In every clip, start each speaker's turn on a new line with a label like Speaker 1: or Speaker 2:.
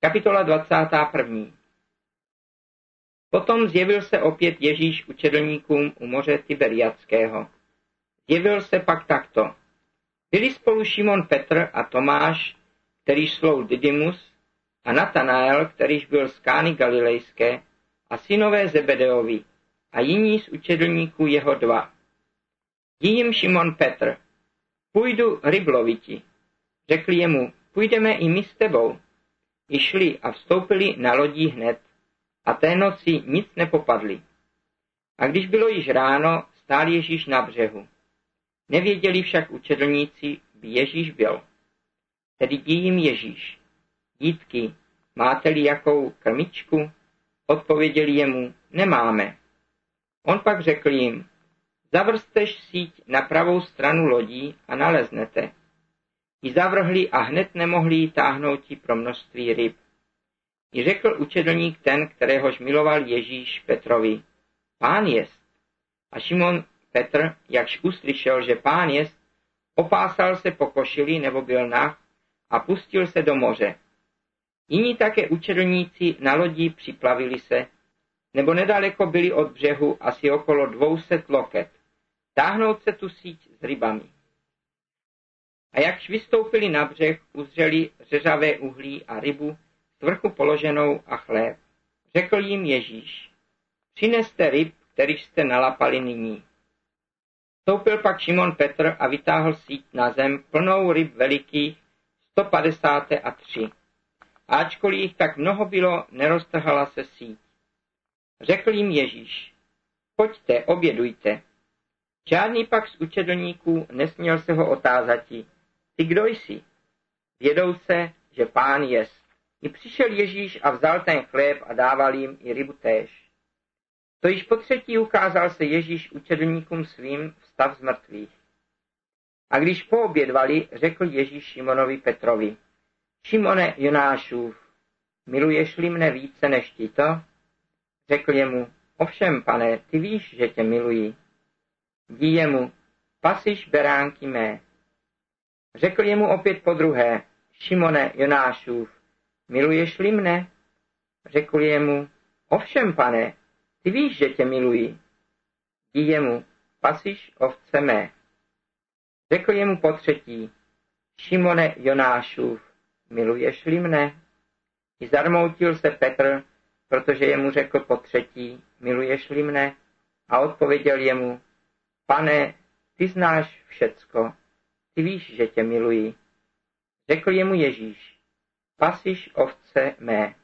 Speaker 1: Kapitola 21. Potom zjevil se opět Ježíš učedlníkům u moře Tiberiackého. Zjevil se pak takto. Byli spolu Šimon Petr a Tomáš, který slou Didymus, a Natanael, kterýž byl z Kány Galilejské, a synové Zebedeovi, a jiní z učedlníků jeho dva. Jím Šimon Petr, půjdu rybloviti. Řekli jemu, půjdeme i my s tebou. I šli a vstoupili na lodí hned a té noci nic nepopadli. A když bylo již ráno, stál Ježíš na břehu. Nevěděli však učedlníci, by Ježíš byl. Tedy dí jim Ježíš. Dítky, máte-li jakou krmičku? Odpověděli jemu, nemáme. On pak řekl jim, zavrsteš síť na pravou stranu lodí a naleznete. I zavrhli a hned nemohli ji táhnout pro množství ryb. I řekl učedlník ten, kteréhož miloval Ježíš Petrovi, pán jest. A Šimon Petr, jakž uslyšel, že pán jest, opásal se po košili nebo byl nah a pustil se do moře. Jiní také učedlníci na lodí připlavili se, nebo nedaleko byli od břehu asi okolo dvouset loket. Táhnout se tu síť s rybami. A jakž vystoupili na břeh, uzřeli řeřavé uhlí a rybu, svrchu položenou a chléb. Řekl jim Ježíš, přineste ryb, který jste nalapali nyní. Stoupil pak Šimon Petr a vytáhl síť na zem plnou ryb velikých 153. Ačkoliv jich tak mnoho bylo, neroztrhala se síť. Řekl jim Ježíš, pojďte, obědujte. Žádný pak z učedlníků nesměl se ho otázati, ty kdo jsi? Vědou se, že pán jest. I přišel Ježíš a vzal ten chléb a dával jim i rybu též. To již po třetí ukázal se Ježíš učedlníkům svým vstav z mrtvých. A když poobědvali, řekl Ježíš Šimonovi Petrovi, Šimone Jonášův, miluješ-li mne více než ti to? Řekl jemu, ovšem, pane, ty víš, že tě miluji. Dí jemu, pasiš beránky mé. Řekl jemu opět po druhé, Šimone Jonášův, miluješ-li mne? Řekl jemu, ovšem, pane, ty víš, že tě miluji. Dí jemu, pasiš ovce mé. Řekl jemu po třetí, Šimone Jonášův, miluješ-li mne? I zarmoutil se Petr, protože jemu řekl po třetí, miluješ-li mne? A odpověděl jemu, pane, ty znáš všecko, ty víš, že tě miluji. Řekl jemu Ježíš, pasiš ovce mé.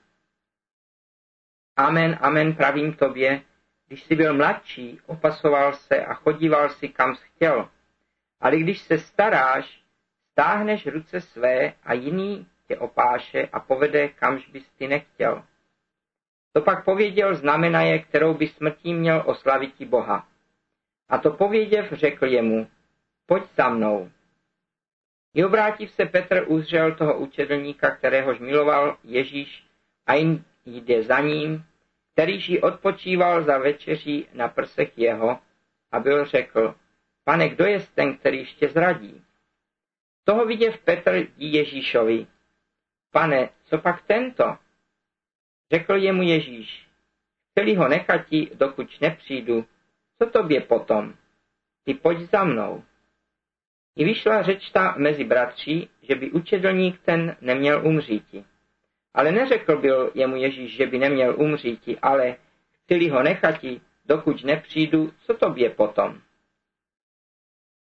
Speaker 1: Amen, amen, pravím tobě, když jsi byl mladší, opasoval se a chodíval si kam jsi chtěl. Ale když se staráš, stáhneš ruce své a jiný tě opáše a povede, kamž bys ty nechtěl. To pak pověděl znamenaje, kterou by smrtí měl oslavit Boha. A to pověděv řekl jemu, pojď za mnou. I obrátiv se Petr uzřel toho učedlníka, kteréhož miloval Ježíš a jim jde za ním, kterýž ji odpočíval za večeří na prsech jeho a byl řekl, pane, kdo je ten, který tě zradí? Toho viděv Petr dí Ježíšovi, pane, co pak tento? Řekl jemu Ježíš, chceli ho nechati, dokud nepřijdu, co tobě potom? Ty pojď za mnou. I vyšla řečta mezi bratří, že by učedlník ten neměl umříti. Ale neřekl byl jemu Ježíš, že by neměl umříti, ale chceli ho nechati, dokud nepřijdu, co tobě potom?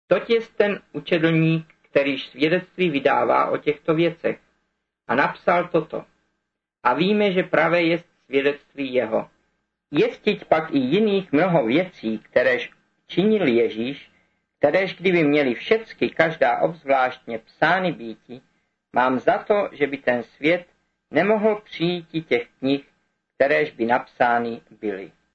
Speaker 1: Toť je ten učedlník, kterýž svědectví vydává o těchto věcech. A napsal toto. A víme, že pravé je svědectví jeho. Jestiť pak i jiných mnoho věcí, kteréž činil Ježíš, kteréž kdyby měli všecky každá obzvláštně psány býti, mám za to, že by ten svět nemohl přijít těch knih, kteréž by napsány byly.